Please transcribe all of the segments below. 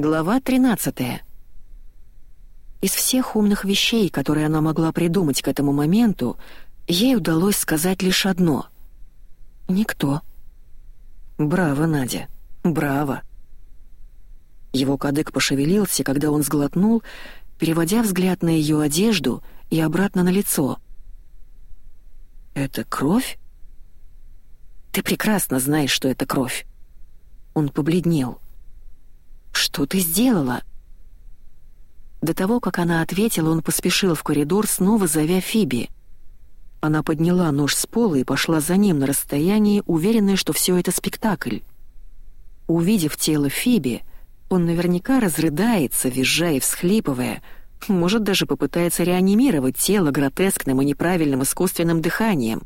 Глава 13. Из всех умных вещей, которые она могла придумать к этому моменту, ей удалось сказать лишь одно. «Никто». «Браво, Надя, браво». Его кадык пошевелился, когда он сглотнул, переводя взгляд на ее одежду и обратно на лицо. «Это кровь?» «Ты прекрасно знаешь, что это кровь». Он побледнел. «Что ты сделала?» До того, как она ответила, он поспешил в коридор, снова зовя Фиби. Она подняла нож с пола и пошла за ним на расстоянии, уверенная, что все это спектакль. Увидев тело Фиби, он наверняка разрыдается, визжая и всхлипывая, может даже попытается реанимировать тело гротескным и неправильным искусственным дыханием.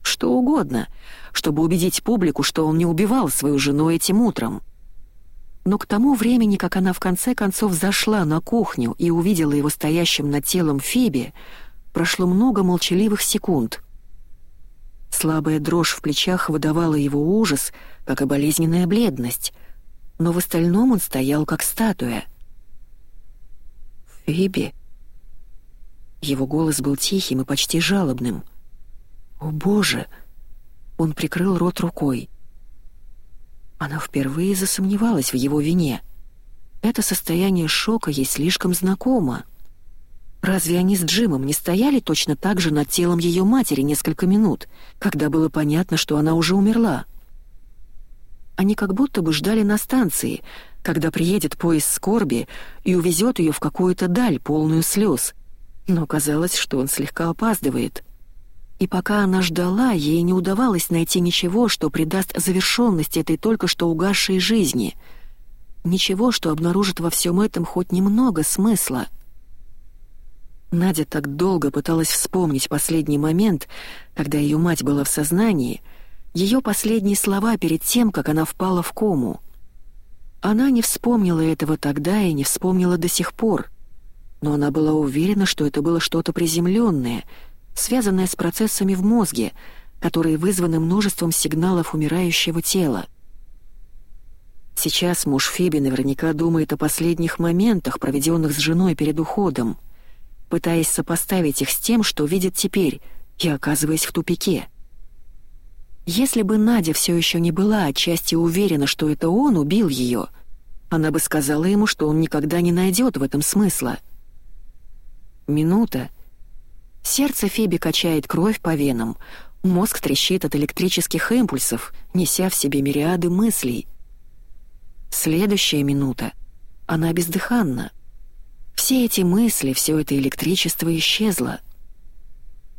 Что угодно, чтобы убедить публику, что он не убивал свою жену этим утром. Но к тому времени, как она в конце концов зашла на кухню и увидела его стоящим над телом Фиби, прошло много молчаливых секунд. Слабая дрожь в плечах выдавала его ужас, как и болезненная бледность, но в остальном он стоял как статуя. «Фиби?» Его голос был тихим и почти жалобным. «О, Боже!» Он прикрыл рот рукой. Она впервые засомневалась в его вине. Это состояние шока ей слишком знакомо. Разве они с Джимом не стояли точно так же над телом ее матери несколько минут, когда было понятно, что она уже умерла? Они как будто бы ждали на станции, когда приедет поезд скорби и увезет ее в какую-то даль, полную слез. Но казалось, что он слегка опаздывает — и пока она ждала, ей не удавалось найти ничего, что придаст завершенность этой только что угасшей жизни. Ничего, что обнаружит во всем этом хоть немного смысла. Надя так долго пыталась вспомнить последний момент, когда ее мать была в сознании, ее последние слова перед тем, как она впала в кому. Она не вспомнила этого тогда и не вспомнила до сих пор, но она была уверена, что это было что-то приземленное — связанная с процессами в мозге, которые вызваны множеством сигналов умирающего тела. Сейчас муж Фиби наверняка думает о последних моментах, проведенных с женой перед уходом, пытаясь сопоставить их с тем, что видит теперь, и оказываясь в тупике. Если бы Надя все еще не была отчасти уверена, что это он убил ее, она бы сказала ему, что он никогда не найдет в этом смысла. Минута — Сердце Фиби качает кровь по венам, мозг трещит от электрических импульсов, неся в себе мириады мыслей. Следующая минута. Она бездыханна. Все эти мысли, все это электричество исчезло.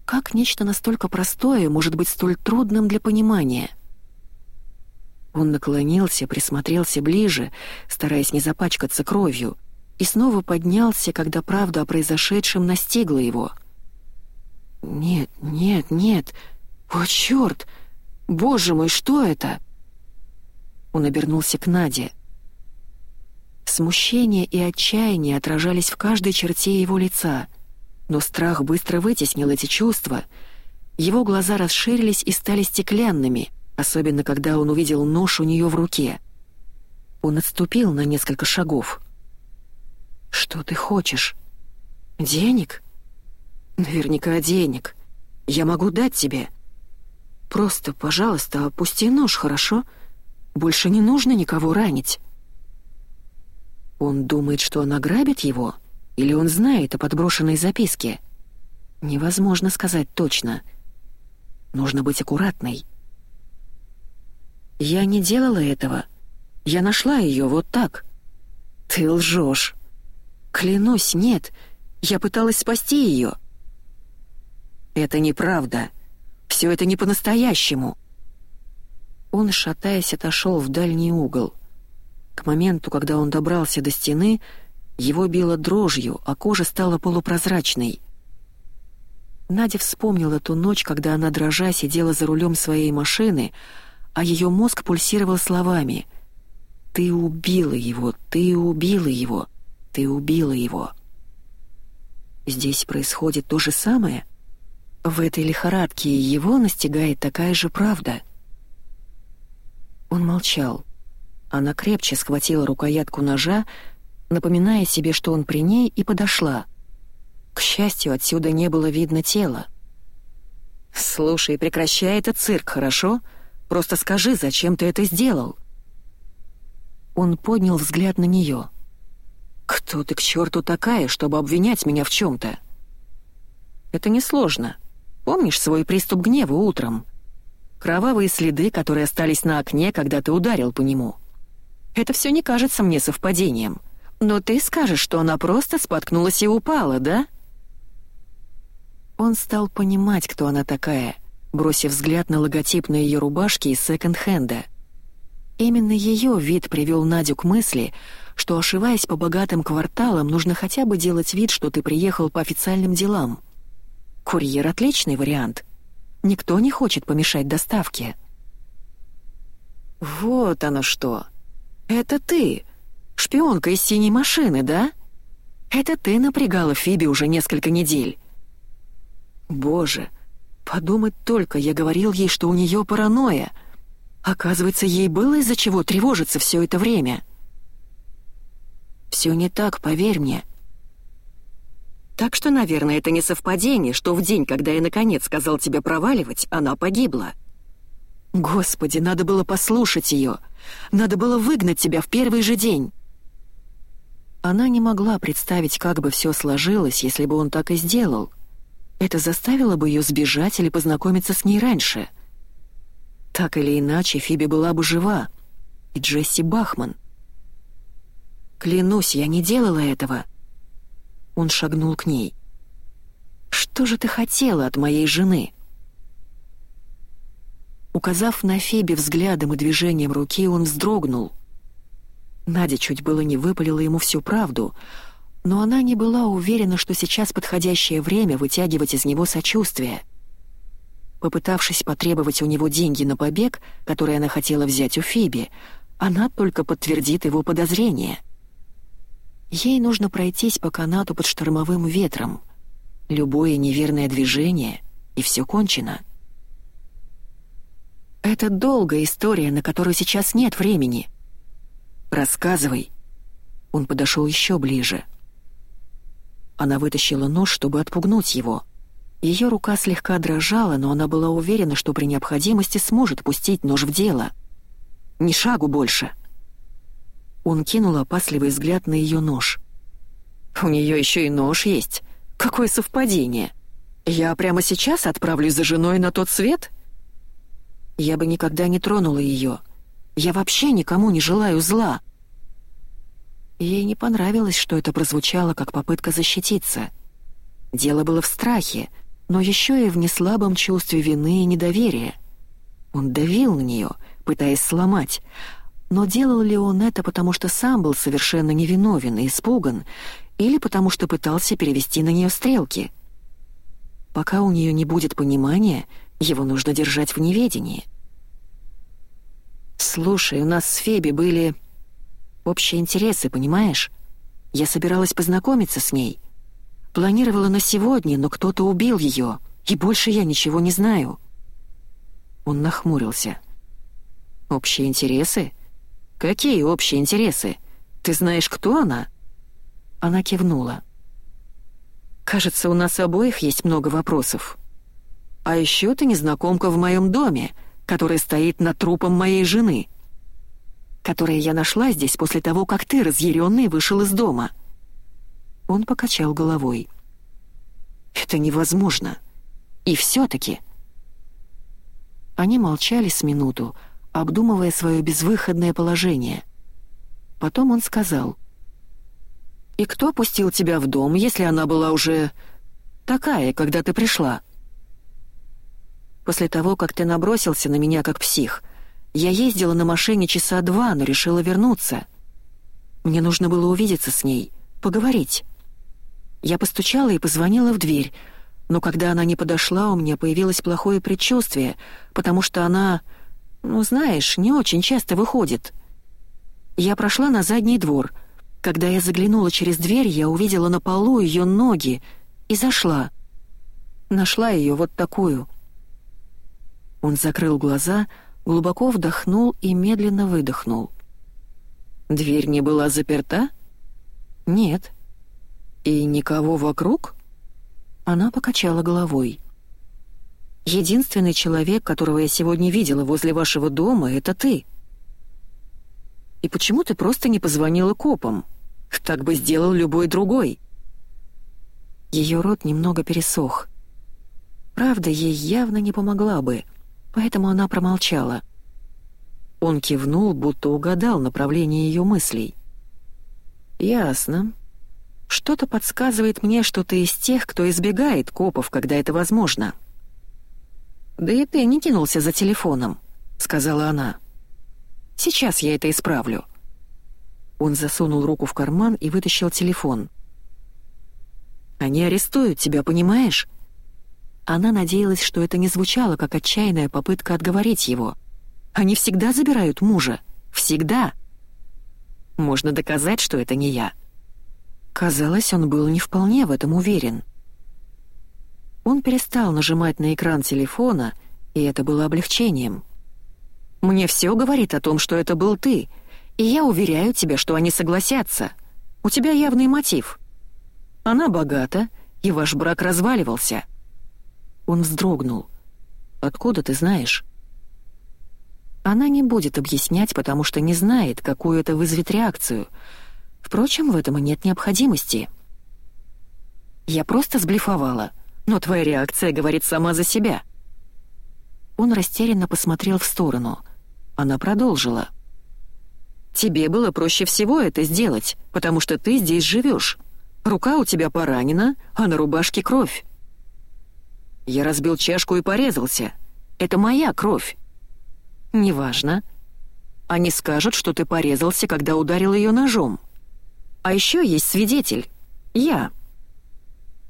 Как нечто настолько простое может быть столь трудным для понимания? Он наклонился, присмотрелся ближе, стараясь не запачкаться кровью, и снова поднялся, когда правда о произошедшем настигла его — «Нет, нет, нет! О, черт! Боже мой, что это?» Он обернулся к Наде. Смущение и отчаяние отражались в каждой черте его лица, но страх быстро вытеснил эти чувства. Его глаза расширились и стали стеклянными, особенно когда он увидел нож у нее в руке. Он отступил на несколько шагов. «Что ты хочешь? Денег?» Наверняка денег. Я могу дать тебе. Просто, пожалуйста, опусти нож, хорошо? Больше не нужно никого ранить. Он думает, что она грабит его? Или он знает о подброшенной записке? Невозможно сказать точно. Нужно быть аккуратной. Я не делала этого. Я нашла ее вот так. Ты лжешь. Клянусь, нет. Я пыталась спасти ее. «Это неправда. Все это не по-настоящему». Он, шатаясь, отошел в дальний угол. К моменту, когда он добрался до стены, его било дрожью, а кожа стала полупрозрачной. Надя вспомнила ту ночь, когда она, дрожа, сидела за рулем своей машины, а ее мозг пульсировал словами «Ты убила его, ты убила его, ты убила его». Здесь происходит то же самое — в этой лихорадке его настигает такая же правда. Он молчал. Она крепче схватила рукоятку ножа, напоминая себе, что он при ней, и подошла. К счастью, отсюда не было видно тела. «Слушай, прекращай этот цирк, хорошо? Просто скажи, зачем ты это сделал?» Он поднял взгляд на нее. «Кто ты к черту такая, чтобы обвинять меня в чем-то?» «Это несложно. Помнишь свой приступ гнева утром? Кровавые следы, которые остались на окне, когда ты ударил по нему. Это все не кажется мне совпадением. Но ты скажешь, что она просто споткнулась и упала, да?» Он стал понимать, кто она такая, бросив взгляд на логотип на ее рубашке из секонд-хенда. Именно ее вид привел Надю к мысли, что, ошиваясь по богатым кварталам, нужно хотя бы делать вид, что ты приехал по официальным делам. Курьер — отличный вариант. Никто не хочет помешать доставке. «Вот оно что!» «Это ты, шпионка из синей машины, да? Это ты напрягала Фиби уже несколько недель». «Боже, подумать только, я говорил ей, что у нее паранойя. Оказывается, ей было из-за чего тревожиться все это время». «Все не так, поверь мне», так что, наверное, это не совпадение, что в день, когда я наконец сказал тебе проваливать, она погибла. Господи, надо было послушать ее. Надо было выгнать тебя в первый же день. Она не могла представить, как бы все сложилось, если бы он так и сделал. Это заставило бы ее сбежать или познакомиться с ней раньше. Так или иначе, Фиби была бы жива. И Джесси Бахман. «Клянусь, я не делала этого». Он шагнул к ней. «Что же ты хотела от моей жены?» Указав на Феби взглядом и движением руки, он вздрогнул. Надя чуть было не выпалила ему всю правду, но она не была уверена, что сейчас подходящее время вытягивать из него сочувствие. Попытавшись потребовать у него деньги на побег, которые она хотела взять у Фиби, она только подтвердит его подозрения. Ей нужно пройтись по канату под штормовым ветром. Любое неверное движение, и все кончено — это долгая история, на которую сейчас нет времени. Рассказывай. Он подошел еще ближе. Она вытащила нож, чтобы отпугнуть его. Ее рука слегка дрожала, но она была уверена, что при необходимости сможет пустить нож в дело. Ни шагу больше. Он кинул опасливый взгляд на ее нож. «У нее еще и нож есть. Какое совпадение! Я прямо сейчас отправлюсь за женой на тот свет?» Я бы никогда не тронула ее. Я вообще никому не желаю зла. Ей не понравилось, что это прозвучало как попытка защититься. Дело было в страхе, но еще и в неслабом чувстве вины и недоверия. Он давил на нее, пытаясь сломать, но делал ли он это потому, что сам был совершенно невиновен и испуган, или потому что пытался перевести на нее стрелки? Пока у нее не будет понимания, его нужно держать в неведении. «Слушай, у нас с Феби были общие интересы, понимаешь? Я собиралась познакомиться с ней. Планировала на сегодня, но кто-то убил ее, и больше я ничего не знаю». Он нахмурился. «Общие интересы? Какие общие интересы? Ты знаешь, кто она?» Она кивнула. «Кажется, у нас обоих есть много вопросов. А еще ты незнакомка в моем доме, который стоит над трупом моей жены, которое я нашла здесь после того, как ты, разъяренный, вышел из дома». Он покачал головой. «Это невозможно. И все-таки...» Они молчали с минуту, обдумывая свое безвыходное положение. Потом он сказал. «И кто пустил тебя в дом, если она была уже такая, когда ты пришла?» После того, как ты набросился на меня как псих, я ездила на машине часа два, но решила вернуться. Мне нужно было увидеться с ней, поговорить. Я постучала и позвонила в дверь, но когда она не подошла, у меня появилось плохое предчувствие, потому что она, ну знаешь, не очень часто выходит. Я прошла на задний двор. Когда я заглянула через дверь, я увидела на полу ее ноги и зашла. Нашла ее вот такую — он закрыл глаза, глубоко вдохнул и медленно выдохнул. Дверь не была заперта? Нет. И никого вокруг? Она покачала головой. Единственный человек, которого я сегодня видела возле вашего дома, это ты. И почему ты просто не позвонила копам? Так бы сделал любой другой. Ее рот немного пересох. Правда, ей явно не помогла бы, поэтому она промолчала. Он кивнул, будто угадал направление ее мыслей. «Ясно. Что-то подсказывает мне, что ты из тех, кто избегает копов, когда это возможно». «Да и ты не кинулся за телефоном», — сказала она. «Сейчас я это исправлю». Он засунул руку в карман и вытащил телефон. «Они арестуют тебя, понимаешь?» Она надеялась, что это не звучало, как отчаянная попытка отговорить его. «Они всегда забирают мужа. Всегда!» «Можно доказать, что это не я». Казалось, он был не вполне в этом уверен. Он перестал нажимать на экран телефона, и это было облегчением. «Мне все говорит о том, что это был ты, и я уверяю тебя, что они согласятся. У тебя явный мотив. Она богата, и ваш брак разваливался». Он вздрогнул. «Откуда ты знаешь?» Она не будет объяснять, потому что не знает, какую это вызовет реакцию. Впрочем, в этом и нет необходимости. «Я просто сблефовала», но твоя реакция говорит сама за себя». Он растерянно посмотрел в сторону. Она продолжила. «Тебе было проще всего это сделать, потому что ты здесь живешь. Рука у тебя поранена, а на рубашке кровь. Я разбил чашку и порезался. Это моя кровь. Неважно. Они скажут, что ты порезался, когда ударил ее ножом. А еще есть свидетель. Я.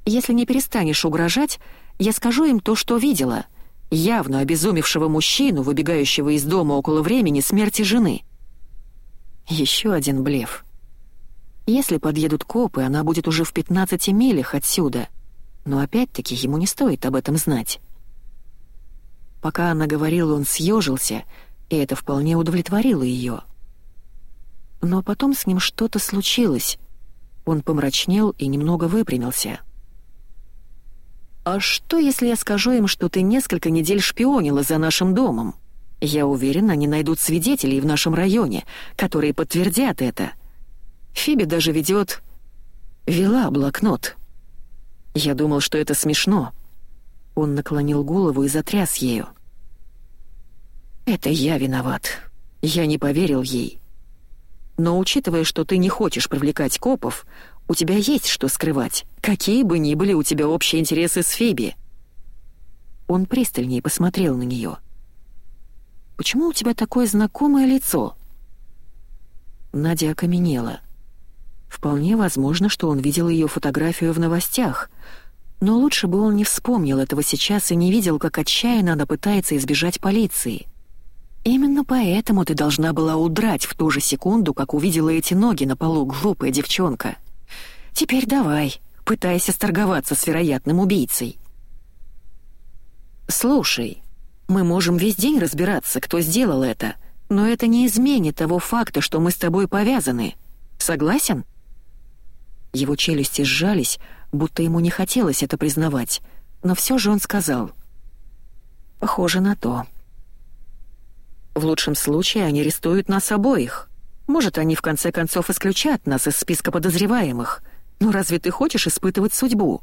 Если не перестанешь угрожать, я скажу им то, что видела. Явно обезумевшего мужчину, выбегающего из дома около времени смерти жены. Еще один блеф. Если подъедут копы, она будет уже в 15 милях отсюда. Но опять-таки ему не стоит об этом знать. Пока она говорила, он съежился, и это вполне удовлетворило ее. Но потом с ним что-то случилось. Он помрачнел и немного выпрямился. «А что, если я скажу им, что ты несколько недель шпионила за нашим домом? Я уверен, они найдут свидетелей в нашем районе, которые подтвердят это. Фиби даже ведет... вела блокнот. Я думал, что это смешно». Он наклонил голову и затряс ею. «Это я виноват. Я не поверил ей. Но учитывая, что ты не хочешь привлекать копов, у тебя есть что скрывать, какие бы ни были у тебя общие интересы с Фиби». Он пристальнее посмотрел на нее. «Почему у тебя такое знакомое лицо?» Надя окаменела. Вполне возможно, что он видел ее фотографию в новостях, но лучше бы он не вспомнил этого сейчас и не видел, как отчаянно она пытается избежать полиции. Именно поэтому ты должна была удрать в ту же секунду, как увидела эти ноги на полу, глупая девчонка. Теперь давай, пытайся сторговаться с вероятным убийцей. Слушай, мы можем весь день разбираться, кто сделал это, но это не изменит того факта, что мы с тобой повязаны. Согласен? Его челюсти сжались, будто ему не хотелось это признавать, но все же он сказал. «Похоже на то». «В лучшем случае они арестуют нас обоих. Может, они в конце концов исключат нас из списка подозреваемых, но разве ты хочешь испытывать судьбу?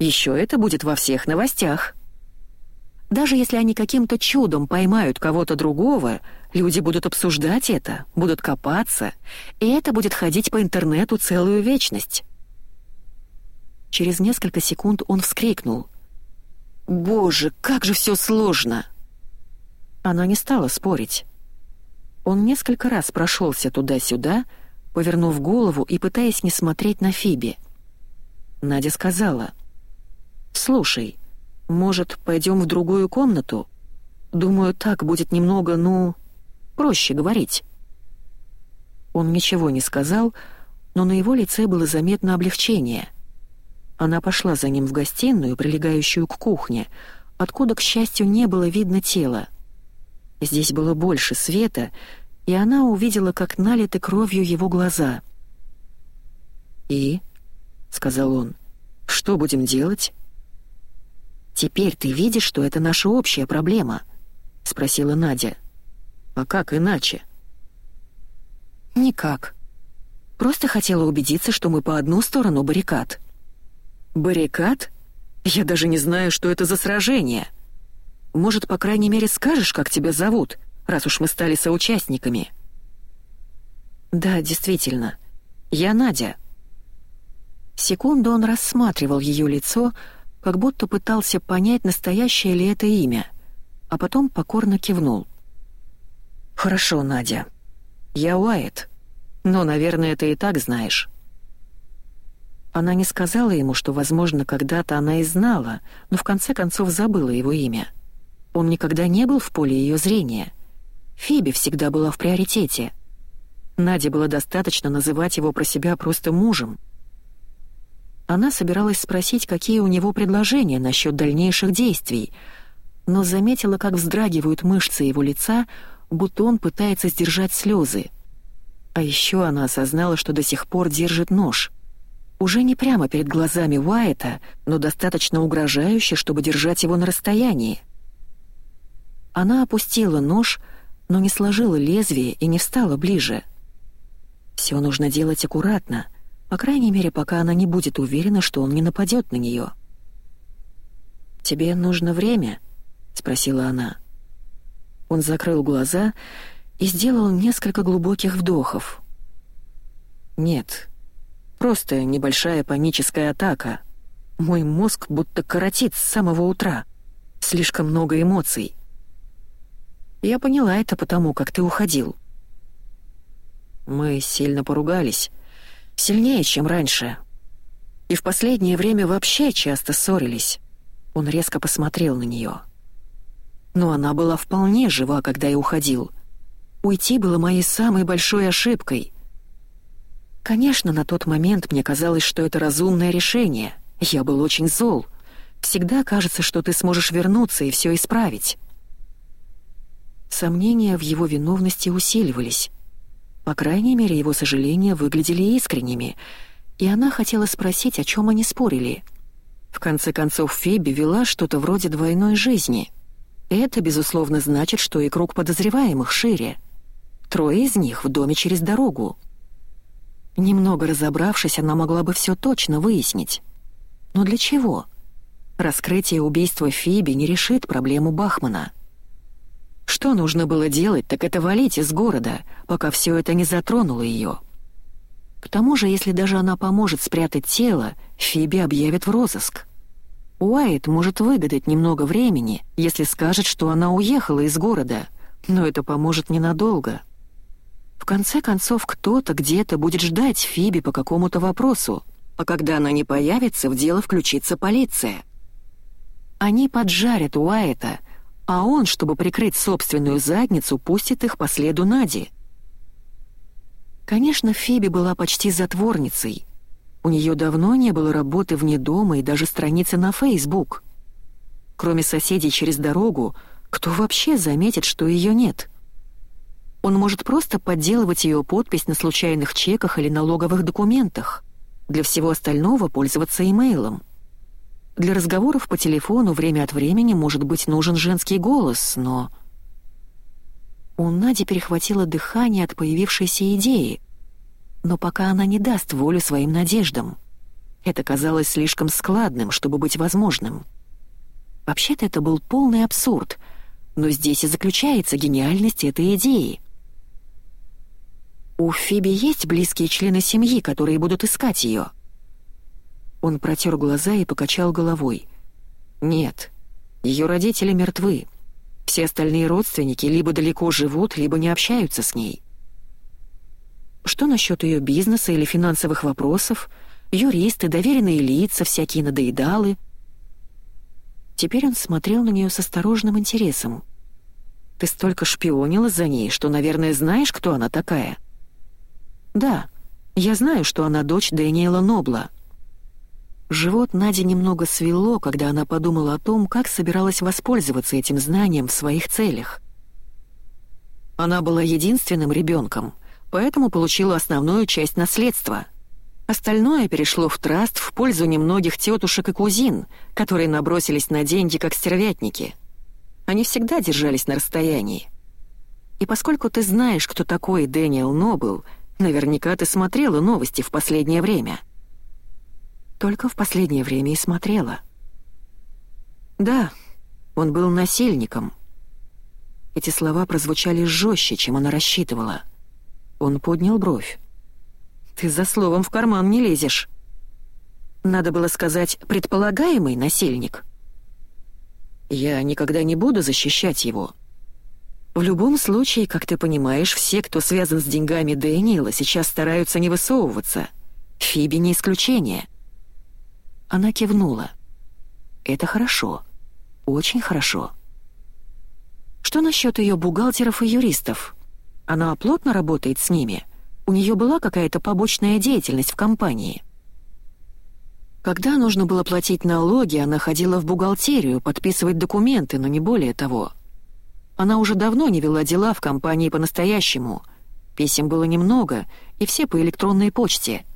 Еще это будет во всех новостях. Даже если они каким-то чудом поймают кого-то другого, люди будут обсуждать это, будут копаться, и это будет ходить по интернету целую вечность. Через несколько секунд он вскрикнул. «Боже, как же все сложно!» Она не стала спорить. Он несколько раз прошелся туда-сюда, повернув голову и пытаясь не смотреть на Фиби. Надя сказала, «Слушай, может, пойдем в другую комнату? Думаю, так будет немного, ну, проще говорить». Он ничего не сказал, но на его лице было заметно облегчение. Она пошла за ним в гостиную, прилегающую к кухне, откуда, к счастью, не было видно тела. Здесь было больше света, и она увидела, как налиты кровью его глаза. «И?» — сказал он. «Что будем делать?» «Теперь ты видишь, что это наша общая проблема?» — спросила Надя. «А как иначе?» «Никак. Просто хотела убедиться, что мы по одну сторону баррикад». «Баррикад? Я даже не знаю, что это за сражение. Может, по крайней мере, скажешь, как тебя зовут, раз уж мы стали соучастниками?» «Да, действительно. Я Надя». Секунду он рассматривал ее лицо, как будто пытался понять, настоящее ли это имя, а потом покорно кивнул. «Хорошо, Надя. Я Уайт. Но, наверное, ты и так знаешь». Она не сказала ему, что, возможно, когда-то она и знала, но в конце концов забыла его имя. Он никогда не был в поле ее зрения. Фиби всегда была в приоритете. Наде было достаточно называть его про себя просто мужем. Она собиралась спросить, какие у него предложения насчет дальнейших действий, но заметила, как вздрагивают мышцы его лица, будто он пытается сдержать слезы. А еще она осознала, что до сих пор держит нож — уже не прямо перед глазами Уайта, но достаточно угрожающе, чтобы держать его на расстоянии. Она опустила нож, но не сложила лезвие и не встала ближе. Все нужно делать аккуратно, по крайней мере, пока она не будет уверена, что он не нападет на нее. «Тебе нужно время?» — спросила она. Он закрыл глаза и сделал несколько глубоких вдохов. «Нет, Просто небольшая паническая атака. Мой мозг будто коротит с самого утра. Слишком много эмоций. Я поняла это потому, как ты уходил. Мы сильно поругались. Сильнее, чем раньше. И в последнее время вообще часто ссорились. Он резко посмотрел на нее. Но она была вполне жива, когда я уходил. Уйти было моей самой большой ошибкой — Конечно, на тот момент мне казалось, что это разумное решение. Я был очень зол. Всегда кажется, что ты сможешь вернуться и все исправить. Сомнения в его виновности усиливались. По крайней мере, его сожаления выглядели искренними, и она хотела спросить, о чем они спорили. В конце концов, Фиби вела что-то вроде двойной жизни. Это, безусловно, значит, что и круг подозреваемых шире. Трое из них в доме через дорогу — Немного разобравшись, она могла бы все точно выяснить. Но для чего? Раскрытие убийства Фиби не решит проблему Бахмана. Что нужно было делать, так это валить из города, пока все это не затронуло ее. К тому же, если даже она поможет спрятать тело, Фиби объявят в розыск. Уайт может выгадать немного времени, если скажет, что она уехала из города, но это поможет ненадолго. В конце концов, кто-то где-то будет ждать Фиби по какому-то вопросу, а когда она не появится, в дело включится полиция. Они поджарят Уайта, а он, чтобы прикрыть собственную задницу, пустит их по следу Нади. Конечно, Фиби была почти затворницей. У нее давно не было работы вне дома и даже страницы на Facebook. Кроме соседей через дорогу, кто вообще заметит, что ее нет? Он может просто подделывать ее подпись на случайных чеках или налоговых документах. Для всего остального пользоваться имейлом. Для разговоров по телефону время от времени может быть нужен женский голос, но... У Нади перехватило дыхание от появившейся идеи, но пока она не даст волю своим надеждам. Это казалось слишком складным, чтобы быть возможным. Вообще-то это был полный абсурд, но здесь и заключается гениальность этой идеи — «У Фиби есть близкие члены семьи, которые будут искать ее?» Он протер глаза и покачал головой. «Нет, ее родители мертвы. Все остальные родственники либо далеко живут, либо не общаются с ней. Что насчет ее бизнеса или финансовых вопросов? Юристы, доверенные лица, всякие надоедалы?» Теперь он смотрел на нее с осторожным интересом. «Ты столько шпионила за ней, что, наверное, знаешь, кто она такая?» «Да, я знаю, что она дочь Дэниела Нобла». Живот Нади немного свело, когда она подумала о том, как собиралась воспользоваться этим знанием в своих целях. Она была единственным ребенком, поэтому получила основную часть наследства. Остальное перешло в траст в пользу немногих тетушек и кузин, которые набросились на деньги как стервятники. Они всегда держались на расстоянии. И поскольку ты знаешь, кто такой Дэниел Нобл, наверняка ты смотрела новости в последнее время. Только в последнее время и смотрела. Да, он был насильником. Эти слова прозвучали жестче, чем она рассчитывала. Он поднял бровь. «Ты за словом в карман не лезешь». Надо было сказать «предполагаемый насильник». Я никогда не буду защищать его. В любом случае, как ты понимаешь, все, кто связан с деньгами Дэниела, сейчас стараются не высовываться. Фиби не исключение. Она кивнула. Это хорошо. Очень хорошо. Что насчет ее бухгалтеров и юристов? Она плотно работает с ними? У нее была какая-то побочная деятельность в компании? Когда нужно было платить налоги, она ходила в бухгалтерию, подписывать документы, но не более того. Она уже давно не вела дела в компании по-настоящему. Писем было немного, и все по электронной почте.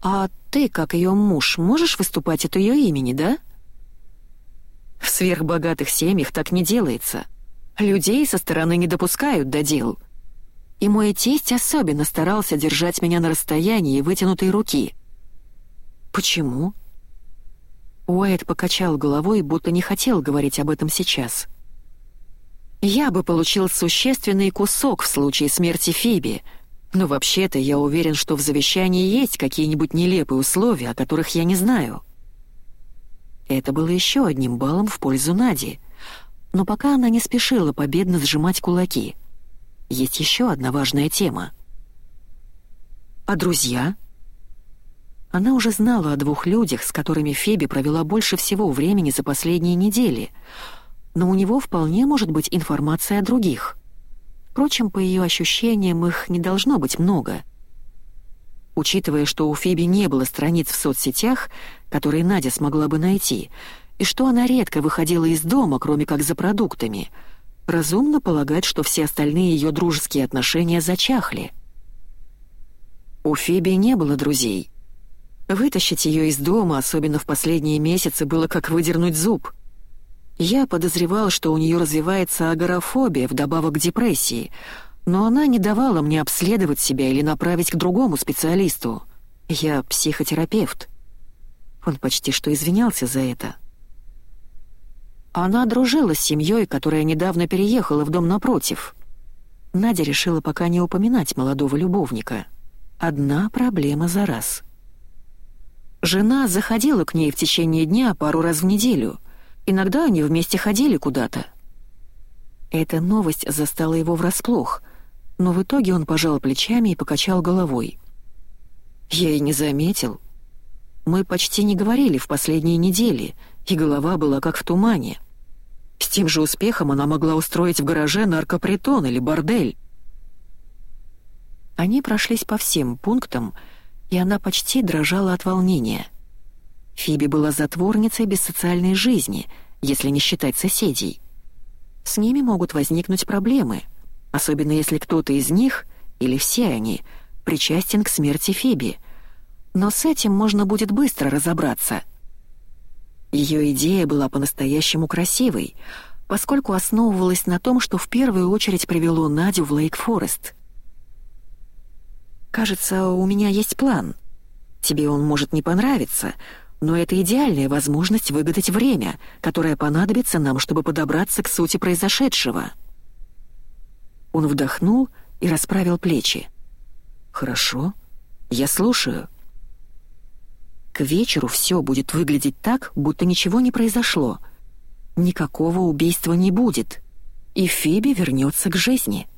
«А ты, как ее муж, можешь выступать от ее имени, да?» В сверхбогатых семьях так не делается. Людей со стороны не допускают до дел. И мой тесть особенно старался держать меня на расстоянии вытянутой руки. Почему? Уайт покачал головой, будто не хотел говорить об этом сейчас. Я бы получил существенный кусок в случае смерти Фиби, но вообще-то я уверен, что в завещании есть какие-нибудь нелепые условия, о которых я не знаю. Это было еще одним баллом в пользу Нади. Но пока она не спешила победно сжимать кулаки. Есть еще одна важная тема. А друзья? Она уже знала о двух людях, с которыми Феби провела больше всего времени за последние недели, но у него вполне может быть информация о других. Впрочем, по ее ощущениям, их не должно быть много. Учитывая, что у Фиби не было страниц в соцсетях, которые Надя смогла бы найти, и что она редко выходила из дома, кроме как за продуктами, разумно полагать, что все остальные ее дружеские отношения зачахли. У Фиби не было друзей. Вытащить ее из дома, особенно в последние месяцы, было как выдернуть зуб. Я подозревал, что у нее развивается агорафобия вдобавок к депрессии — но она не давала мне обследовать себя или направить к другому специалисту. Я психотерапевт. Он почти что извинялся за это. Она дружила с семьей, которая недавно переехала в дом напротив. Надя решила пока не упоминать молодого любовника. Одна проблема за раз. Жена заходила к ней в течение дня пару раз в неделю. Иногда они вместе ходили куда-то. Эта новость застала его врасплох, но в итоге он пожал плечами и покачал головой. «Я и не заметил. Мы почти не говорили в последние недели, и голова была как в тумане. С тем же успехом она могла устроить в гараже наркопритон или бордель». Они прошлись по всем пунктам, и она почти дрожала от волнения. Фиби была затворницей без социальной жизни, если не считать соседей. С ними могут возникнуть проблемы — особенно если кто-то из них, или все они, причастен к смерти Фиби. Но с этим можно будет быстро разобраться. Ее идея была по-настоящему красивой, поскольку основывалась на том, что в первую очередь привело Надю в Лейк-Форест. «Кажется, у меня есть план. Тебе он может не понравиться, но это идеальная возможность выгадать время, которое понадобится нам, чтобы подобраться к сути произошедшего». Он вдохнул и расправил плечи. «Хорошо, я слушаю». К вечеру все будет выглядеть так, будто ничего не произошло. Никакого убийства не будет, и Фиби вернется к жизни.